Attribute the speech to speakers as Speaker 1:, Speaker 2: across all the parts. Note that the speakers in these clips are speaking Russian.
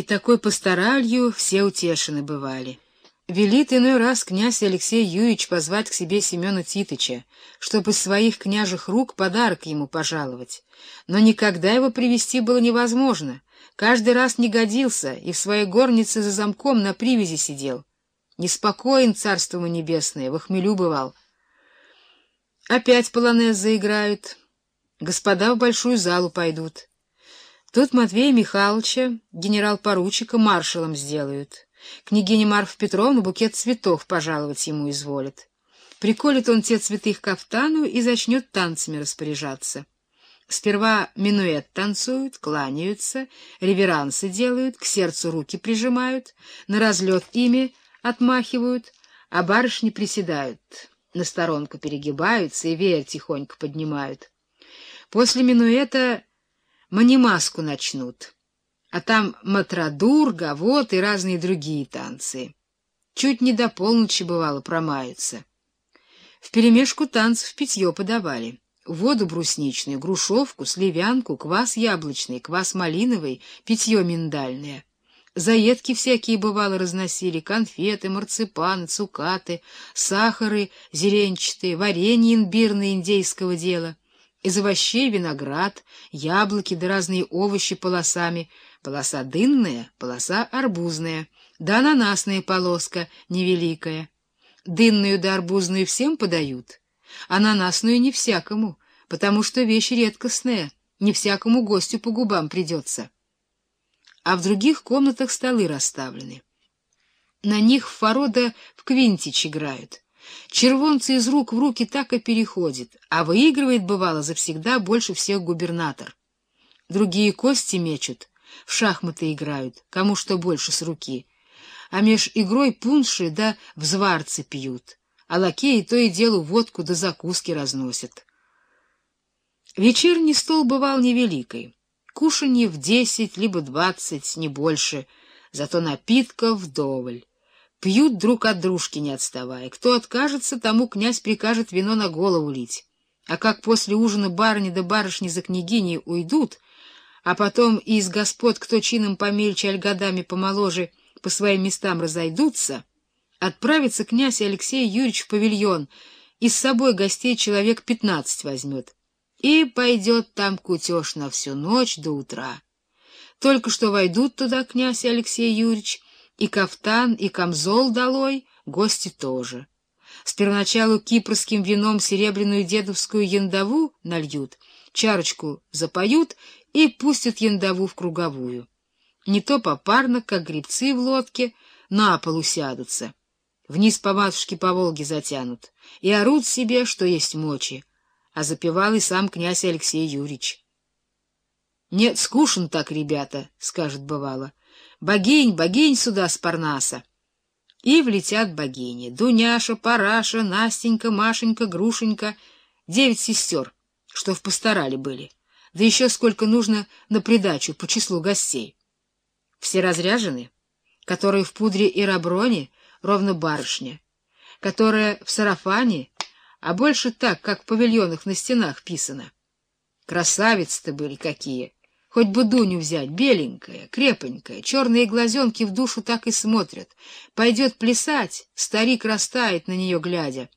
Speaker 1: И такой пасторалью все утешены бывали. Велит иной раз князь Алексей Юрьевич позвать к себе Семена Титыча, чтобы из своих княжих рук подарок ему пожаловать. Но никогда его привести было невозможно. Каждый раз не годился и в своей горнице за замком на привязи сидел. Неспокоен царство небесное, в хмелю бывал. Опять полонез заиграют, господа в большую залу пойдут. Тут Матвея Михайловича, генерал-поручика, маршалом сделают. Княгиня Марфа Петровна букет цветов пожаловать ему изволит. Приколит он те цветы к кафтану и начнет танцами распоряжаться. Сперва минуэт танцуют, кланяются, реверансы делают, к сердцу руки прижимают, на разлет ими отмахивают, а барышни приседают, на сторонку перегибаются и веер тихонько поднимают. После минуэта манимаску начнут, а там матрадур, гавот и разные другие танцы. Чуть не до полночи, бывало, промаются. Вперемешку танцев питье подавали. Воду брусничную, грушовку, сливянку, квас яблочный, квас малиновый, питье миндальное. Заедки всякие, бывало, разносили, конфеты, марципаны, цукаты, сахары зеленчатые, варенье имбирное индейского дела. Из овощей виноград, яблоки да разные овощи полосами, полоса дынная, полоса арбузная, да ананасная полоска невеликая. Дынную да арбузную всем подают, ананасную не всякому, потому что вещь редкостная, не всякому гостю по губам придется. А в других комнатах столы расставлены. На них в фарода в квинтич играют. Червонцы из рук в руки так и переходит, а выигрывает, бывало, завсегда больше всех губернатор. Другие кости мечут, в шахматы играют, кому что больше с руки. А меж игрой пунши да взварцы пьют, а лакеи то и дело водку да закуски разносят. Вечерний стол бывал невеликой. Кушанье в десять, либо двадцать, не больше, зато напитков вдоволь. Пьют друг от дружки, не отставая. Кто откажется, тому князь прикажет вино на голову лить. А как после ужина барыни да барышни за княгиней уйдут, а потом и из господ, кто чином помельче, аль годами помоложе, по своим местам разойдутся, отправится князь Алексей Юрьевич в павильон и с собой гостей человек пятнадцать возьмет и пойдет там кутеж на всю ночь до утра. Только что войдут туда князь Алексей Юрьевич, и кафтан, и камзол долой, гости тоже. С первоначалу кипрским вином серебряную дедовскую яндаву нальют, чарочку запоют и пустят яндаву в круговую. Не то попарно, как грибцы в лодке, на пол усядутся. Вниз по матушке по Волге затянут и орут себе, что есть мочи, а запевал и сам князь Алексей Юрьевич. — Нет, скучно так, ребята, — скажет бывало. Богинь, богинь сюда с Парнаса. И влетят богини. Дуняша, Параша, Настенька, Машенька, Грушенька. Девять сестер, что в пасторале были. Да еще сколько нужно на придачу по числу гостей. Все разряжены, которые в пудре и раброне, ровно барышня, которая в сарафане, а больше так, как в павильонах на стенах писано. Красавицы-то были какие! Хоть бы Дуню взять, беленькая, крепенькая, черные глазенки в душу так и смотрят. Пойдет плясать, старик растает на нее глядя.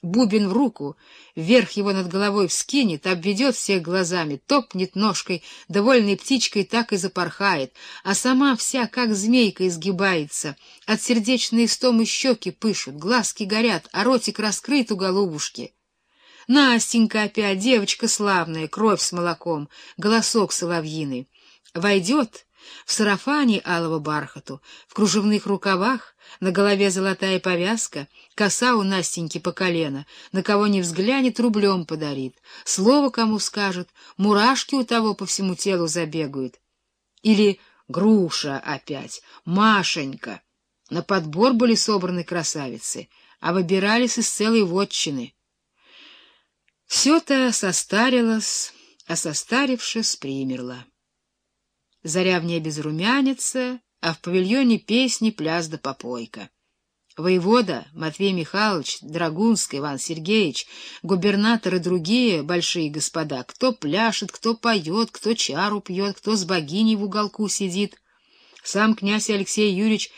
Speaker 1: Бубен в руку, вверх его над головой вскинет, обведет всех глазами, топнет ножкой, довольной птичкой так и запорхает, а сама вся, как змейка, изгибается. От сердечной истомы щеки пышут, глазки горят, а ротик раскрыт у голубушки. Настенька опять, девочка славная, кровь с молоком, голосок соловьиный. Войдет в сарафане алого бархату, в кружевных рукавах, на голове золотая повязка, коса у Настеньки по колено, на кого не взглянет, рублем подарит, слово кому скажет, мурашки у того по всему телу забегают. Или груша опять, Машенька. На подбор были собраны красавицы, а выбирались из целой вотчины. Все-то состарилось, а состарившись, примерла. Заря в небе зарумянится, а в павильоне песни, пляс да попойка. Воевода Матвей Михайлович, Драгунский Иван Сергеевич, губернатор и другие большие господа, кто пляшет, кто поет, кто чару пьет, кто с богиней в уголку сидит. Сам князь Алексей Юрьевич